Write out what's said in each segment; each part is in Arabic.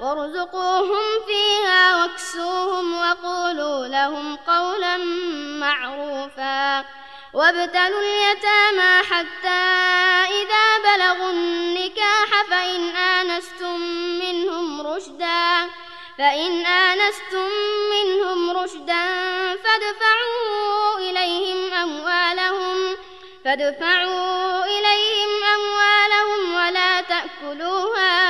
وارزقوهم فيها واكسوهم وقولوا لهم قولا معروفا. وابتلوا اليتامى حتى إذا بلغوا النكاح فإن آنستم منهم رشدا فإن آنستم منهم رشدا فادفعوا إليهم أموالهم فادفعوا إليهم أموالهم ولا تأكلوها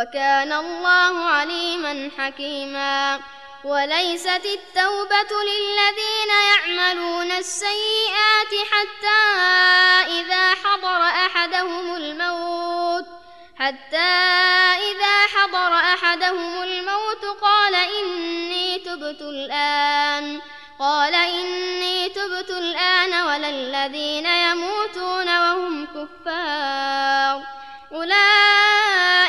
وكان الله عليما حكيما. وليست التوبة للذين يعملون السيئات حتى إذا حضر أحدهم الموت حتى إذا حضر أحدهم الموت قال إني تبت الآن. قال إني تبت الآن ولا الذين يموتون وهم كفار. أولئك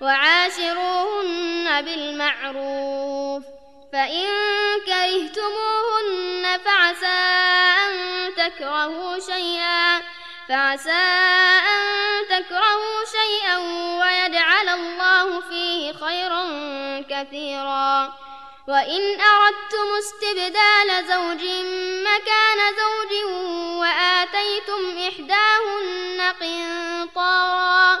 وعاشروهن بالمعروف فإن كرهتموهن فعسى أن تكرهوا شيئا فعسى أن تكرهوا شيئا ويجعل الله فيه خيرا كثيرا وإن أردتم استبدال زوج مكان زوج وآتيتم إحداهن قنطارا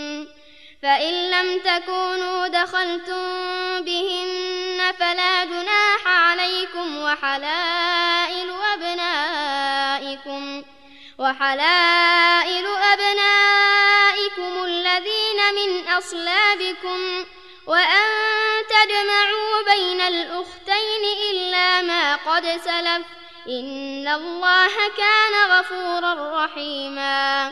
فإن لم تكونوا دخلتم بهن فلا جناح عليكم وحلائل أبنائكم وحلائل أبنائكم الذين من أصلابكم وأن تجمعوا بين الأختين إلا ما قد سلف. إن الله كان غفورا رحيما.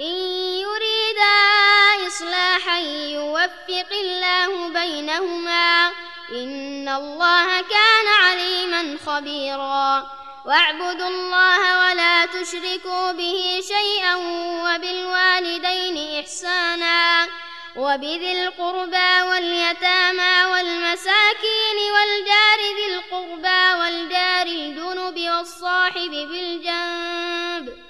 إن يريدا إصلاحا يوفق الله بينهما إن الله كان عليما خبيرا واعبدوا الله ولا تشركوا به شيئا وبالوالدين إحسانا وبذي القربى واليتامى والمساكين والجار ذي القربى والجار الجنب والصاحب بالجنب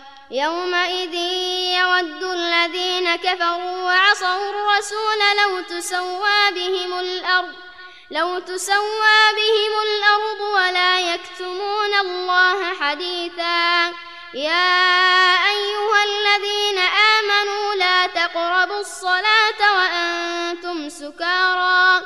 يومئذ يود الذين كفروا وعصوا الرسول لو تسوى بهم الأرض لو تسوى بهم الأرض ولا يكتمون الله حديثا. يا أيها الذين آمنوا لا تقربوا الصلاة وأنتم سكارى.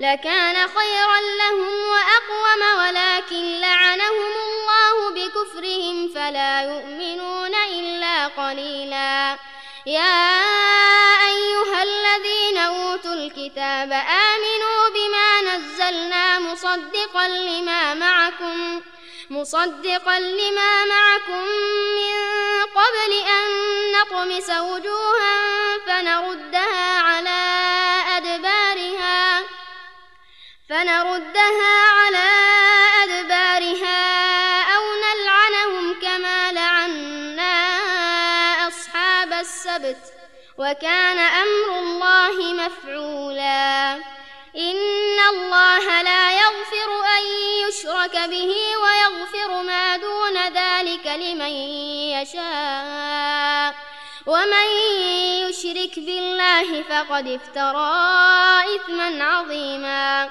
لكان خيرا لهم وأقوم ولكن لعنهم الله بكفرهم فلا يؤمنون إلا قليلا. يا أيها الذين أوتوا الكتاب آمنوا بما نزلنا مصدقا لما معكم مصدقا لما معكم من قبل أن نطمس وجوها فنردها على فنردها على أدبارها أو نلعنهم كما لعنا أصحاب السبت وكان أمر الله مفعولا. إن الله لا يغفر أن يشرك به ويغفر ما دون ذلك لمن يشاء. ومن يشرك بالله فقد افترى إثما عظيما.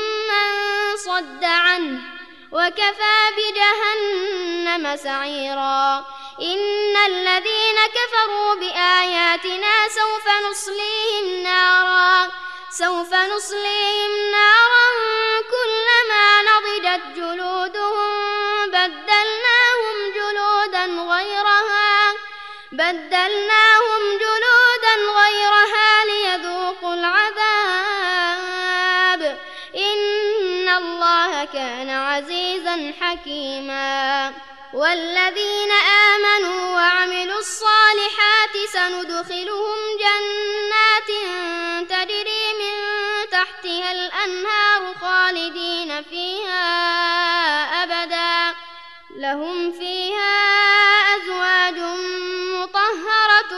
صد عنه وكفى بجهنم سعيرا. إن الذين كفروا بآياتنا سوف نصليهم نارا. سوف نصليهم نارا كلما نضجت جلودهم بدلناهم جلودا غيرها. بدلناهم جلودا حكيما. والذين آمنوا وعملوا الصالحات سندخلهم جنات تجري من تحتها الأنهار خالدين فيها أبدا. لهم فيها أزواج مطهرة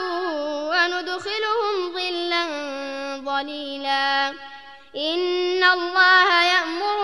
وندخلهم ظلا ظليلا. إن الله يأمركم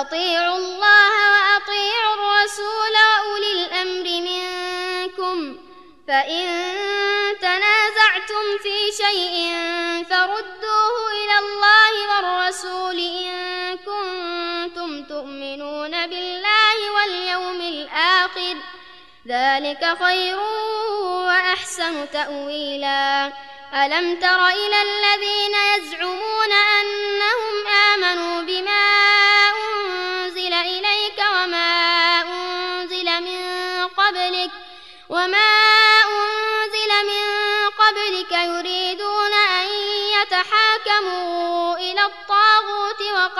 أطيعوا الله وأطيعوا الرسول وأولي الأمر منكم. فإن تنازعتم في شيء فردوه إلى الله والرسول إن كنتم تؤمنون بالله واليوم الآخر. ذلك خير وأحسن تأويلا. ألم تر إلى الذين يزعمون أنهم آمنوا بما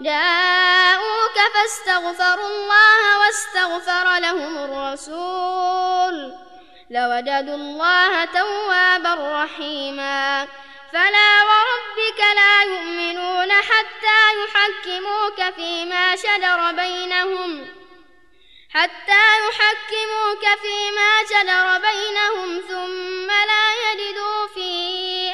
جاءوك فاستغفروا الله واستغفر لهم الرسول. لوجدوا الله توابا رحيما. فلا وربك لا يؤمنون حتى يحكموك فيما شجر بينهم. حتى يحكموك فيما شجر بينهم ثم لا يجدوا في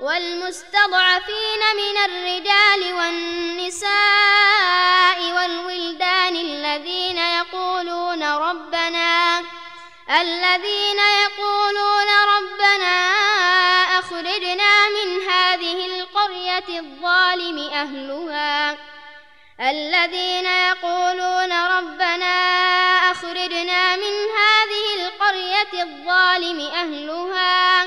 والمستضعفين من الرجال والنساء والولدان الذين يقولون ربنا الذين يقولون ربنا أخرجنا من هذه القرية الظالم أهلها الذين يقولون ربنا أخرجنا من هذه القرية الظالم أهلها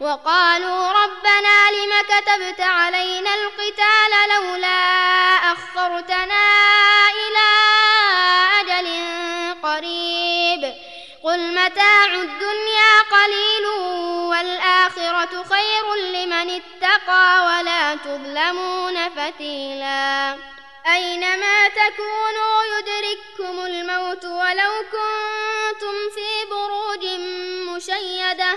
وقالوا ربنا لم كتبت علينا القتال لولا أخرتنا إلى أجل قريب قل متاع الدنيا قليل والآخرة خير لمن اتقى ولا تظلمون فتيلا أينما تكونوا يدرككم الموت ولو كنتم في بروج مشيدة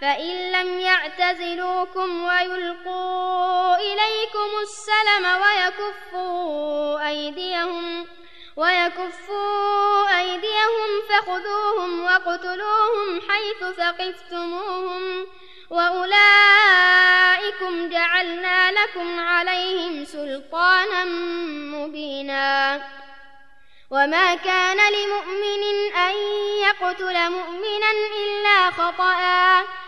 فإن لم يعتزلوكم ويلقوا إليكم السلم ويكفوا أيديهم ويكفوا أيديهم فخذوهم وقتلوهم حيث ثقفتموهم وأولئكم جعلنا لكم عليهم سلطانا مبينا. وما كان لمؤمن أن يقتل مؤمنا إلا خطأ.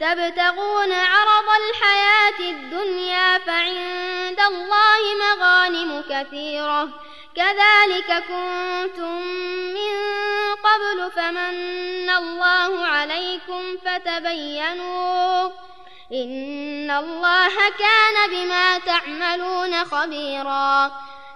تبتغون عرض الحياة الدنيا فعند الله مغانم كثيرة. كذلك كنتم من قبل فمن الله عليكم فتبينوا. إن الله كان بما تعملون خبيراً.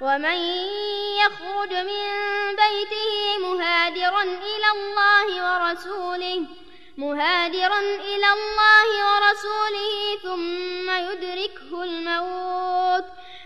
ومن يخرج من بيته مهاجرا إلى الله ورسوله مهاجرا إلى الله ورسوله ثم يدركه الموت.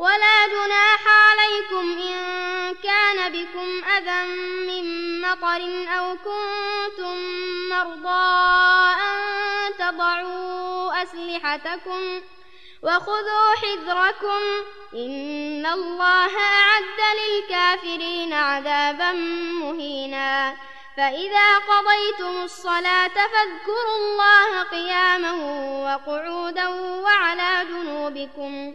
ولا جناح عليكم إن كان بكم أذى من مطر أو كنتم مرضى أن تضعوا أسلحتكم وخذوا حذركم إن الله أعد للكافرين عذابا مهينا. فإذا قضيتم الصلاة فاذكروا الله قياما وقعودا وعلى جنوبكم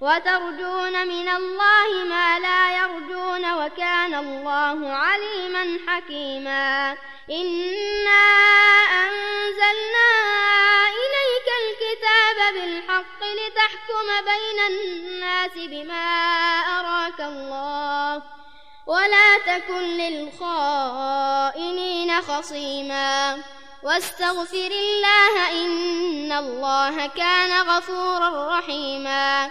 وترجون من الله ما لا يرجون وكان الله عليما حكيما. إنا أنزلنا إليك الكتاب بالحق لتحكم بين الناس بما أراك الله ولا تكن للخائنين خصيما. واستغفر الله إن الله كان غفورا رحيما.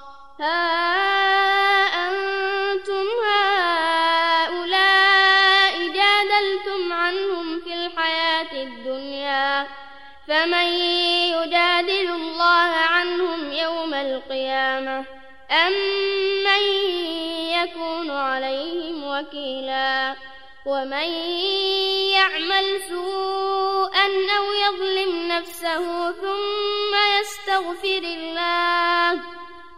ها أنتم هؤلاء جادلتم عنهم في الحياة الدنيا فمن يجادل الله عنهم يوم القيامة أم من يكون عليهم وكيلا ومن يعمل سوءا أو يظلم نفسه ثم يستغفر الله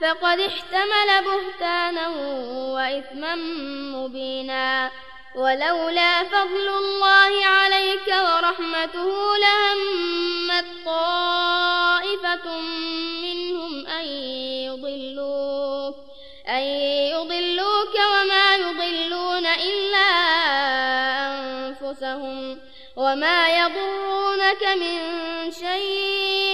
فقد احتمل بهتانا وإثما مبينا. ولولا فضل الله عليك ورحمته لهمت طائفة منهم أن يضلوك أن يضلوك وما يضلون إلا أنفسهم وما يضرونك من شيء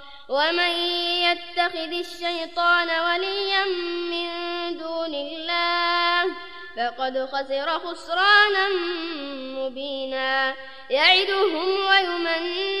ومن يتخذ الشيطان وليا من دون الله فقد خسر خسرانا مبينا يعدهم ويمنيهم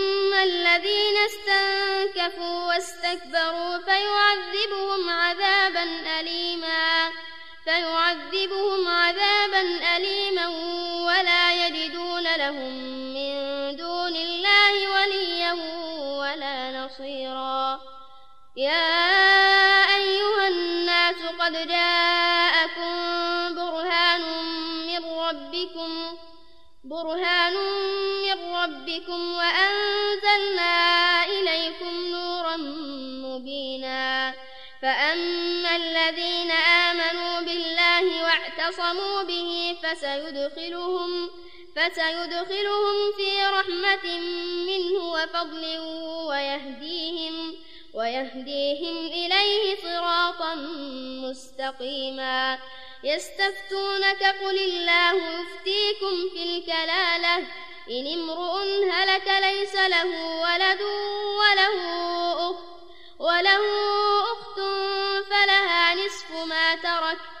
الذين استنكفوا واستكبروا فيعذبهم عذابا أليما فيعذبهم عذابا أليما ولا يجدون لهم من دون الله وليا ولا نصيرا. يا أيها الناس قد جاءكم برهان من ربكم برهان من ربكم وأنزلنا بالله واعتصموا به فسيدخلهم فسيدخلهم في رحمة منه وفضل ويهديهم ويهديهم إليه صراطا مستقيما. يستفتونك قل الله يفتيكم في الكلالة. إن امرؤ هلك ليس له ولد وله أخت وله أخت فلها نصف ما ترك.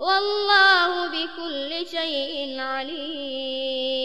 والله بكل شيء عليم.